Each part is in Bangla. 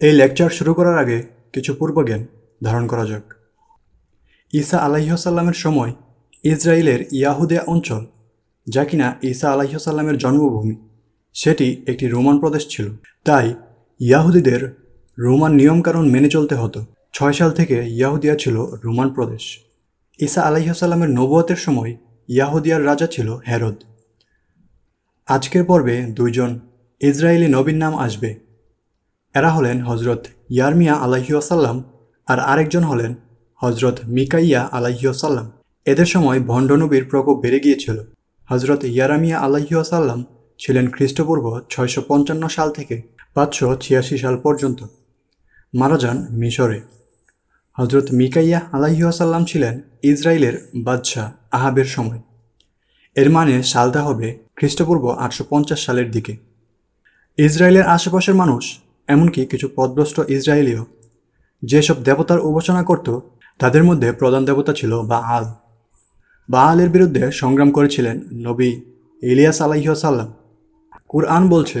এই লেকচার শুরু করার আগে কিছু পূর্বজ্ঞান ধারণ করা যাক। ঈসা আলাইহসাল্লামের সময় ইসরায়েলের ইয়াহুদিয়া অঞ্চল, যা কিনা ঈসা আলাইহসাল্লামের জন্মভূমি, সেটি একটি রোমান প্রদেশ ছিল। তাই ইয়াহুদিদের রোমান নিয়মকানুন মেনে চলতে হতো। ছয় সাল থেকে ইয়াহুদিয়া ছিল রোমান প্রদেশ। ঈসা আলাইহসাল্লামের নবুয়তের সময় ইয়াহুদিয়ার রাজা ছিল হেরদ। আজকের পর্বে দুইজন ইসরায়েলি নবীর নাম আসবে। এরা হলেন হজরত ইয়ারমিয়া আলাহিউসাল্লাম আর আরেকজন হলেন হজরত মিকাইয়া আলাহিউসাল্লাম এদের সময় ভণ্ডনবীর প্রকোপ বেড়ে গিয়েছিল। হজরত ইয়ারামিয়া আলাহিউসাল্লাম ছিলেন খ্রিস্টপূর্ব ছয়শো পঞ্চান্ন সাল থেকে পাঁচশো ছিয়াশি সাল পর্যন্ত। মারা যান মিশরে। হজরত মিকাইয়া আলাহিউসাল্লাম ছিলেন ইসরায়েলের বাদশাহ আহাবের সময়। এর মানে সালটা হবে খ্রিস্টপূর্ব আটশো পঞ্চাশ সালের দিকে। ইসরায়েলের আশেপাশের মানুষ এমনকি কিছু পদভ্রষ্ট ইসরায়েলীয় যেসব দেবতার উপাসনা করত, তাদের মধ্যে প্রধান দেবতা ছিল বা আল বা আলের বিরুদ্ধে সংগ্রাম করেছিলেন নবী ইলিয়াস আলাইসাল্লাম কুরআন বলছে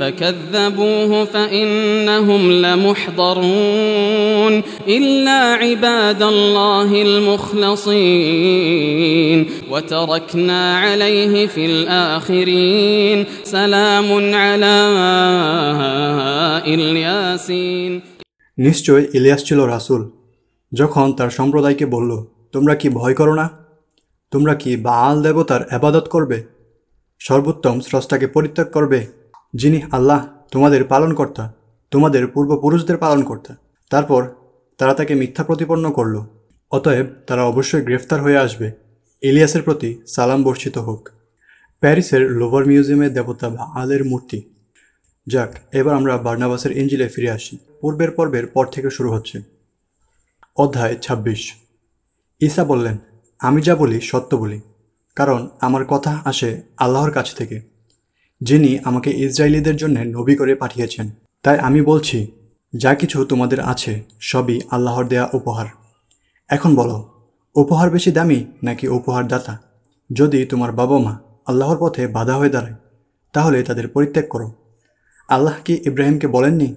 فكذبوه فإنهم لمحضرون إلا عباد الله المخلصين وتركنا عليه في الآخرين سلام على الياسين নিশ্চয় ইলিয়াস ছিল রাসূল যখন তার সম্প্রদায়কে বলল তোমরা কি ভয় করো না তোমরা কি বাল দেবতার আবাদত করবে সর্বোত্তম স্রষ্টাকে পরিত্যাগ করবে যিনি আল্লাহ তোমাদের পালনকর্তা, তোমাদের পূর্বপুরুষদের পালনকর্তা। তারপর তারা তাকে মিথ্যা প্রতিপন্ন করল। অতএব তারা অবশ্যই গ্রেফতার হয়ে আসবে। ইলিয়াসের প্রতি সালাম বর্ষিত হোক। প্যারিসের লোভার মিউজিয়ামের দেবতা আলের মূর্তি। যাক, এবার আমরা বার্নাবাসের ইঞ্জিলে ফিরে আসি। পূর্বের পর্বের পর থেকে শুরু হচ্ছে। অধ্যায় ২৬ ঈসা বললেন, আমি যা বলি সত্য বলি, কারণ আমার কথা আসে আল্লাহর কাছ থেকে। যিনি আমাকে ইসরায়েলিদের জন্য নবী করে পাঠিয়েছেন। তাই আমি বলছি, যা কিছু তোমাদের আছে, সবই আল্লাহর দেয়া উপহার। এখন বলো, উপহার বেশি দামি নাকি উপহার দাতা যদি তোমার বাবা মা আল্লাহর পথে বাধা হয়ে দাঁড়ায়, তাহলে তাদের পরিত্যাগ করো। আল্লাহ কি ইব্রাহিমকে বলেননি,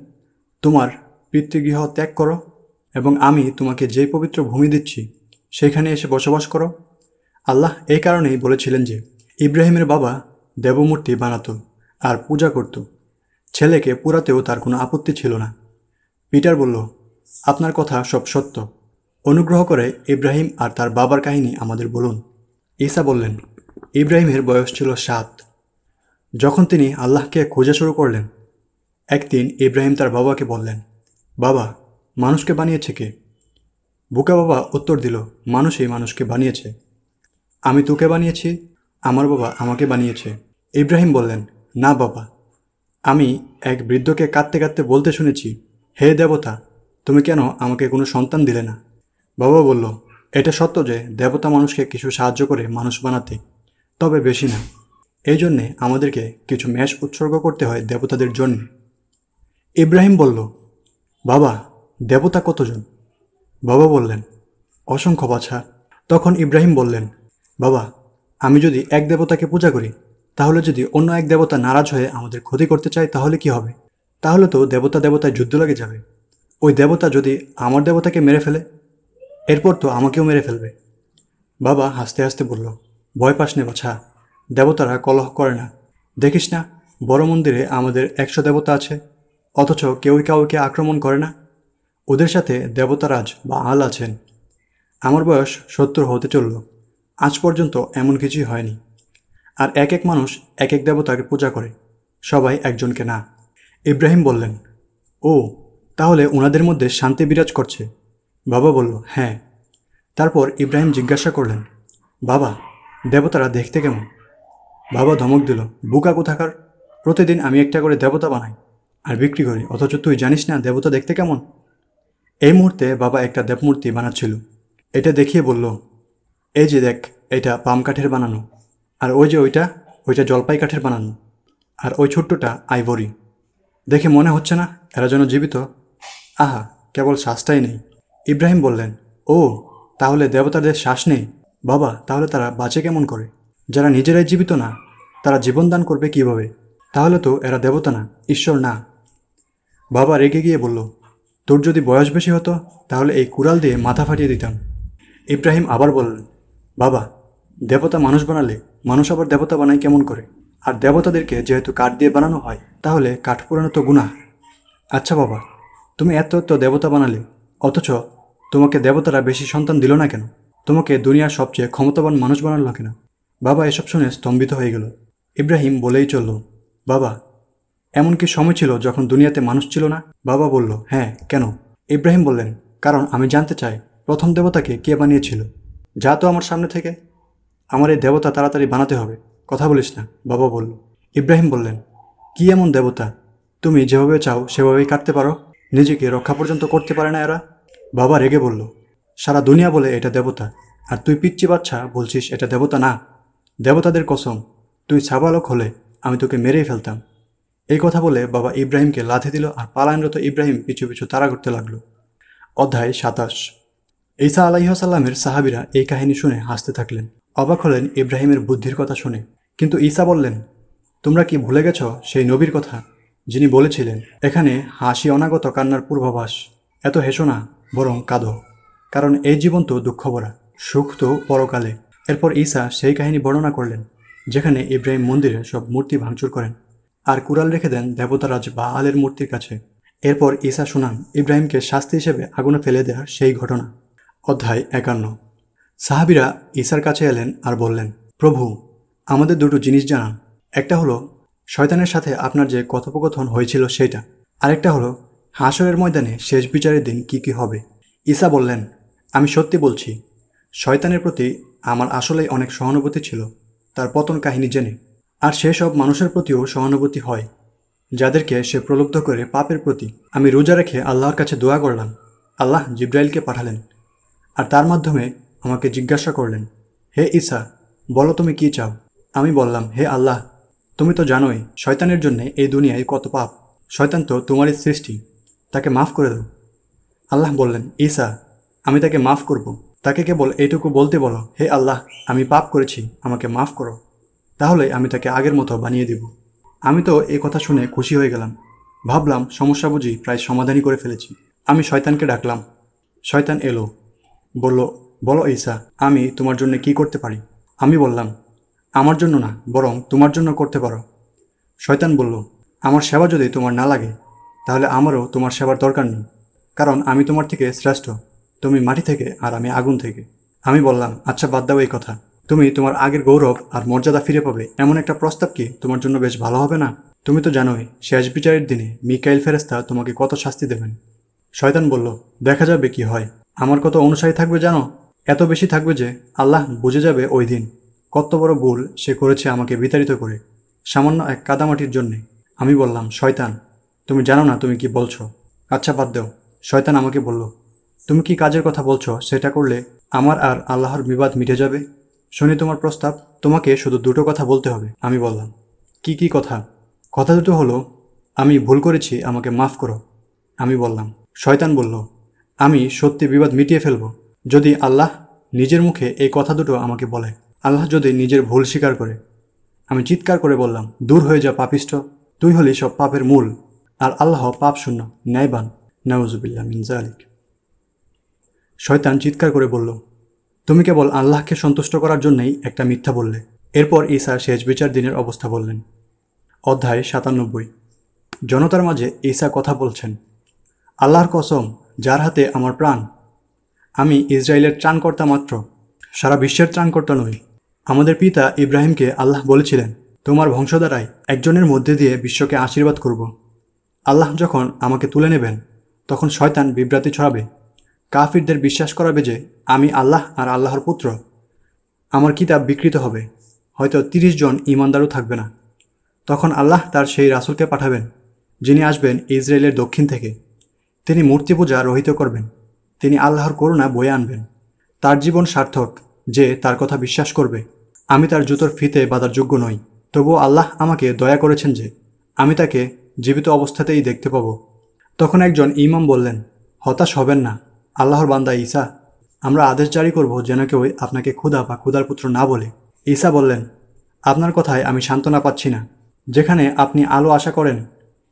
তোমার পিতৃগৃহ ত্যাগ করো এবং আমি তোমাকে যে পবিত্র ভূমি দিচ্ছি, সেখানে এসে বসবাস করো আল্লাহ এই কারণেই বলেছিলেন যে, ইব্রাহিমের বাবা দেবমূর্তি বানাতো আর পূজা করত। ছেলেকে পুরাতেও তার কোনো আপত্তি ছিল না। পিটার বলল, আপনার কথা সব সত্য। অনুগ্রহ করে ইব্রাহিম আর তার বাবার কাহিনী আমাদের বলুন। ঈসা বললেন, ইব্রাহিমের বয়স ছিল সাত। যখন তিনি আল্লাহকে খোঁজা শুরু করলেন, একদিন ইব্রাহিম তার বাবাকে বললেন, বাবা, মানুষকে বানিয়েছে কে? বুকা বাবা উত্তর দিল, মানুষই মানুষকে বানিয়েছে। আমি তোকে বানিয়েছি আমার বাবা আমাকে বানিয়েছে। ইব্রাহিম বললেন, না বাবা, আমি এক বৃদ্ধকে কাঁদতে কাঁদতে বলতে শুনেছি, হে দেবতা, তুমি কেন আমাকে কোনো সন্তান দিলে না? বাবা বলল, এটা সত্য যে দেবতা মানুষকে কিছু সাহায্য করে মানুষ বানাতে, তবে বেশি না। এই জন্যে আমাদেরকে কিছু ম্যাশ উৎসর্গ করতে হয় দেবতাদের জন্য। ইব্রাহিম বলল, বাবা, দেবতা কতজন? বাবা বললেন, অসংখ্য বাছা। তখন ইব্রাহিম বললেন, বাবা আমি যদি এক দেবতাকে পূজা করি, তাহলে যদি অন্য এক দেবতা নারাজ হয়ে আমাদের ক্ষতি করতে চায়, তাহলে কি হবে? তাহলে তো দেবতা দেবতায় যুদ্ধ লাগে যাবে। ওই দেবতা যদি আমার দেবতাকে মেরে ফেলে, এরপর তো আমাকেও মেরে ফেলবে। বাবা হাসতে হাসতে বলল, ভয় পাস নে বাছা, দেবতারা কলহ করে না। দেখিস না, বড় মন্দিরে আমাদের একশো দেবতা আছে, অথচ কেউই কাউকে আক্রমণ করে না। ওদের সাথে দেবতারাজ বা আল আছেন। আমার বয়স সত্তর হতে চলল। আজ পর্যন্ত এমন কিছুই হয়নি। আর এক এক মানুষ, এক এক দেবতাকে পূজা করে, সবাই একজনকে না। ইব্রাহিম বললেন, ও, তাহলে ওনাদের মধ্যে শান্তি বিরাজ করছে? বাবা বলল হ্যাঁ। তারপর ইব্রাহিম জিজ্ঞাসা করলেন, বাবা, দেবতারা দেখতে কেমন? বাবা ধমক দিল, বুকা কোথাকার? প্রতিদিন আমি একটা করে দেবতা বানাই আর বিক্রি করি, অথচ তুই জানিস না দেবতা দেখতে কেমন? এই মুহূর্তে বাবা একটা দেবমূর্তি বানাচ্ছিল। এটা দেখিয়ে বলল এই যে দেখ এটা পাম কাঠের বানানো। আর ওই যে ওইটা ওইটা জলপাই কাঠের বানানো। আর ওই ছোট্টটা আইভরি। দেখে মনে হচ্ছে না এরা যেন জীবিত? আহা, কেবল শ্বাসটাই নেই। ইব্রাহিম বললেন, ও, তাহলে দেবতাদের শ্বাস নেই? বাবা, তাহলে তারা বাঁচে কেমন করে? যারা নিজেরাই জীবিত না, তারা জীবন দান করবে কীভাবে? তাহলে তো এরা দেবতা না, ঈশ্বর না। বাবা রেগে গিয়ে বলল, তোর যদি বয়স বেশি হতো, তাহলে এই কুড়াল দিয়ে মাথা ফাটিয়ে দিতাম। ইব্রাহিম আবার বললেন বাবা, দেবতা মানুষ বানালে মানুষ আবার দেবতা বানায় কেমন করে? আর দেবতাদেরকে যেহেতু কাঠ দিয়ে বানানো হয়, তাহলে কাঠ পুরানো তো গুণা আচ্ছা বাবা, তুমি এত এত দেবতা বানালে, অথচ তোমাকে দেবতারা বেশি সন্তান দিল না কেন? তোমাকে দুনিয়ার সবচেয়ে ক্ষমতাবান মানুষ বানালো কেন? বাবা, এসব শুনে স্তম্ভিত হয়ে গেল। ইব্রাহিম বলেই চলল, বাবা, এমন কি সময় ছিল যখন দুনিয়াতে মানুষ ছিল না? বাবা বলল হ্যাঁ কেন? ইব্রাহিম বললেন, কারণ আমি জানতে চাই প্রথম দেবতাকে কে বানিয়েছিল। যা তো আমার সামনে থেকে। আমার এই দেবতা তাড়াতাড়ি বানাতে হবে। কথা বলিস না, বাবা বলল। ইব্রাহিম বললেন, কি এমন দেবতা? তুমি যেভাবে চাও সেভাবেই কাটতে পারো। নিজেকে রক্ষা পর্যন্ত করতে পারে না এরা? বাবা রেগে বলল, সারা দুনিয়া বলে এটা দেবতা, আর তুই পিচ্ছি বাচ্চা বলছিস এটা দেবতা না। দেবতাদের কসম, তুই ছাবালক হলে আমি তোকে মেরেই ফেলতাম। এই কথা বলে বাবা ইব্রাহিমকে লাথি দিল আর পালায়নরত ইব্রাহিম পিছু পিছু তাড়া করতে লাগল। অধ্যায় সাতাশ। ঈসা আলাইহসাল্লামের সাহাবিরা এই কাহিনী শুনে হাসতে থাকলেন। অবাক হলেন ইব্রাহিমের বুদ্ধির কথা শুনে। কিন্তু ঈসা বললেন, তোমরা কি ভুলে গেছ সেই নবীর কথা যিনি বলেছিলেন, এখানে হাসি অনাগত কান্নার পূর্বাভাস। এত হেসো না, বরং কাঁদো। কারণ এই জীবন তো দুঃখ ভরা সুখ তো পরকালে। এরপর ঈসা সেই কাহিনী বর্ণনা করলেন, যেখানে ইব্রাহিম মন্দিরে সব মূর্তি ভাঙচুর করেন আর কুড়াল রেখে দেন দেবতারাজ বা আলের মূর্তির কাছে। এরপর ঈসা শোনান, ইব্রাহিমকে শাস্তি হিসেবে আগুনে ফেলে দেওয়ার সেই ঘটনা। অধ্যায় একান্ন। সাহাবিরা ঈসার কাছে এলেন আর বললেন, প্রভু, আমাদের দুটো জিনিস জানান। একটা হলো, শয়তানের সাথে আপনার যে কথোপকথন হয়েছিল সেটা আরেকটা হলো, হাসরের ময়দানে শেষ বিচারের দিন কি কি হবে? ঈসা বললেন, আমি সত্যি বলছি, শয়তানের প্রতি আমার আসলেই অনেক সহানুভূতি ছিল, তার পতন কাহিনী জেনে। আর সেসব মানুষের প্রতিও সহানুভূতি হয়, যাদেরকে সে প্রলুব্ধ করে পাপের প্রতি। আমি রোজা রেখে আল্লাহর কাছে দোয়া করলাম। আল্লাহ জিব্রাইলকে পাঠালেন। আর তার মাধ্যমে আমাকে জিজ্ঞাসা করলেন, হে ঈসা, বলো তুমি কি চাও? আমি বললাম, হে আল্লাহ, তুমি তো জানোই শয়তানের জন্য এই দুনিয়ায় কত পাপ। শয়তান তো তোমারই সৃষ্টি, তাকে মাফ করে দাও। আল্লাহ বললেন, ঈসা, আমি তাকে মাফ করব। তাকে কেবল এইটুকু বলতে বলো, হে আল্লাহ, আমি পাপ করেছি, আমাকে মাফ করো। তাহলে আমি তাকে আগের মতো বানিয়ে দিব। আমি তো এই কথা শুনে খুশি হয়ে গেলাম। ভাবলাম, সমস্যা বুঝি প্রায় সমাধানই করে ফেলেছি। আমি শয়তানকে ডাকলাম। শয়তান এলো। বলল, বলো ঈসা, আমি তোমার জন্য কি করতে পারি? আমি বললাম, আমার জন্য না, বরং তোমার জন্য করতে পারো। শয়তান বলল, আমার সেবা যদি তোমার না লাগে, তাহলে আমারও তোমার সেবার দরকার নেই, কারণ আমি তোমার থেকে শ্রেষ্ঠ, তুমি মাটি থেকে আর আমি আগুন থেকে। আমি বললাম আচ্ছা বাদ দাও এই কথা। তুমি তোমার আগের গৌরব আর মর্যাদা ফিরে পাবে, এমন একটা প্রস্তাব কি তোমার জন্য বেশ ভালো হবে না? তুমি তো জানোই, শেষ বিচারের দিনে মিকাইল ফেরেস্তা তোমাকে কত শাস্তি দেবেন। শয়তান বলল, দেখা যাবে কি হয়। আমার কত অনুসারী থাকবে জানো? এত বেশি থাকবে যে আল্লাহ বুঝে যাবে ওই দিন। কত বড় ভুল সে করেছে আমাকে বিতাড়িত করে, সামান্য এক কাদামাটির জন্যে। আমি বললাম, শয়তান, তুমি জানো না তুমি কি বলছো? আচ্ছা বাদ দাও। শয়তান আমাকে বলল, তুমি কি কাজের কথা বলছো? সেটা করলে আমার আর আল্লাহর বিবাদ মিটে যাবে? শুনি, তোমার প্রস্তাব, তোমাকে শুধু দুটো কথা বলতে হবে। আমি বললাম, কি কি কথা? কথা দুটো হলো, আমি ভুল করেছি, আমাকে মাফ করো। আমি বললাম, শয়তান বলল আমি সত্যি বিবাদ মিটিয়ে ফেলব। যদি আল্লাহ নিজের মুখে এই কথা দুটো আমাকে বলে, আল্লাহ যদি নিজের ভুল স্বীকার করে। আমি চিৎকার করে বললাম, দূর হয়ে যা পাপিষ্ঠ, তুই হলি সব পাপের মূল, আর আল্লাহ পাপ শূন্য, ন্যায়বান নাউজুবিল্লা মিনজালিক শয়তান চিৎকার করে বলল, তুমি কেবল আল্লাহকে সন্তুষ্ট করার জন্যই একটা মিথ্যা বললে। এরপর ঈসা শেষ বিচার দিনের অবস্থা বললেন। অধ্যায় সাতানব্বই। জনতার মাঝে ঈসা কথা বলছেন, আল্লাহর কসম যার হাতে আমার প্রাণ। আমি ইসরায়েলের ত্রাণকর্তা মাত্র, সারা বিশ্বের ত্রাণকর্তা নই। আমাদের পিতা ইব্রাহিমকে আল্লাহ বলেছিলেন, তোমার বংশধারায় একজনের মধ্যে দিয়ে বিশ্বকে আশীর্বাদ করব। আল্লাহ যখন আমাকে তুলে নেবেন, তখন শয়তান বিভ্রাতি ছড়াবে। কাফিরদের বিশ্বাস করাবে যে আমি আল্লাহ আর আল্লাহর পুত্র। আমার কিতাব বিকৃত হবে, হয়তো তিরিশ জন ইমানদারও থাকবে না। তখন আল্লাহ তার সেই রাসুলকে পাঠাবেন, যিনি আসবেন ইসরায়েলের দক্ষিণ থেকে। তিনি মূর্তি পূজা রহিত করবেন। তিনি আল্লাহর করুণা বয়ে আনবেন। তার জীবন সার্থক, যে তার কথা বিশ্বাস করবে। আমি তার জুতোর ফিতে বাঁধার যোগ্য নই। তবুও আল্লাহ আমাকে দয়া করেছেন যে, আমি তাকে জীবিত অবস্থাতেই দেখতে পাব। তখন একজন ইমাম বললেন, হতাশ হবেন না। আল্লাহর বান্দা ঈসা। আমরা আদেশ জারি করব যেন কেউ আপনাকে ক্ষুধা বা ক্ষুধার পুত্র না বলে। ঈসা বললেন, আপনার কথায় আমি সান্ত্বনা পাচ্ছি না। যেখানে আপনি আলো আশা করেন,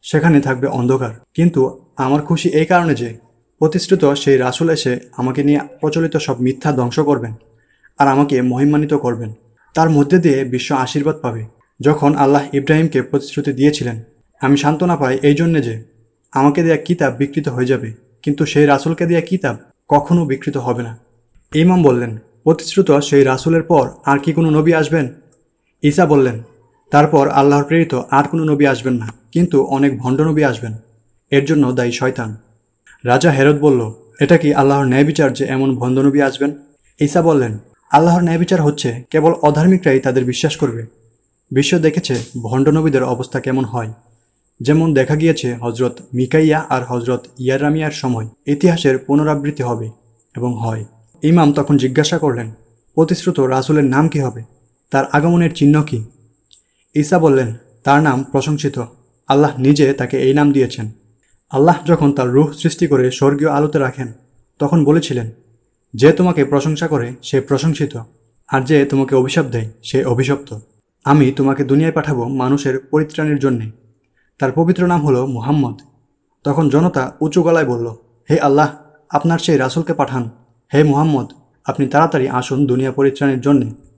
সেখানে থাকবে অন্ধকার। কিন্তু আমার খুশি এই কারণে যে প্রতিষ্ঠিত সেই রাসুল এসে আমাকে নিয়ে প্রচলিত সব মিথ্যা ধ্বংস করবেন আর আমাকে মহিমান্বিত করবেন। তার মধ্যে দিয়ে বিশ্ব আশীর্বাদ পাবে। যখন আল্লাহ ইব্রাহিমকে প্রতিশ্রুতি দিয়েছিলেন, আমি সান্ত্বনা পাই এই জন্যে যে আমাকে দেয়া কিতাব বিকৃত হয়ে যাবে, কিন্তু সেই রাসুলকে দেয়া কিতাব কখনো বিকৃত হবে না। ইমাম বললেন, প্রতিশ্রুত সেই রাসুলের পর আর কি কোনো নবী আসবেন? ঈসা বললেন, তারপর আল্লাহর প্রেরিত আর কোনো নবী আসবেন না, কিন্তু অনেক ভণ্ড নবী আসবেন। এর জন্য দায়ী শয়তান। রাজা হেরত বলল, এটা কি আল্লাহর ন্যায় বিচার যে এমন ভণ্ড নবী আসবেন? ঈসা বললেন, আল্লাহর ন্যায় বিচার হচ্ছে কেবল অধার্মিকরাই তাদের বিশ্বাস করবে। বিশ্ব দেখেছে ভণ্ডনবীদের অবস্থা কেমন হয়। যেমন দেখা গিয়েছে হজরত মিকাইয়া আর হজরত ইয়ারামিয়ার সময়। ইতিহাসের পুনরাবৃত্তি হবে এবং হয়। ইমাম তখন জিজ্ঞাসা করলেন প্রতিশ্রুত রাসুলের নাম কি হবে? তার আগমনের চিহ্ন কি? ঈসা বললেন, তার নাম প্রশংসিত। আল্লাহ নিজে তাকে এই নাম দিয়েছেন। আল্লাহ যখন তার রুহ সৃষ্টি করে স্বর্গীয় আলোতে রাখেন, তখন বলেছিলেন, যে তোমাকে প্রশংসা করে, সে প্রশংসিত, আর যে তোমাকে অভিশাপ দেয়, সে অভিশপ্ত। আমি তোমাকে দুনিয়ায় পাঠাবো মানুষের পরিত্রাণের জন্যে। তার পবিত্র নাম হলো মুহাম্মদ। তখন জনতা উঁচু গলায় বলল, হে আল্লাহ, আপনার সেই রাসুলকে পাঠান। হে মুহাম্মদ, আপনি তাড়াতাড়ি আসুন দুনিয়া পরিত্রাণের জন্যে।